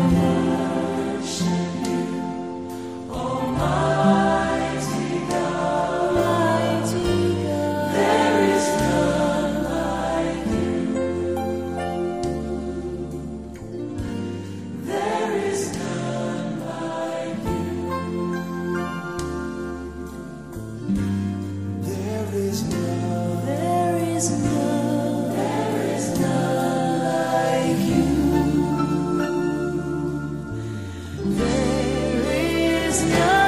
righteousness. No.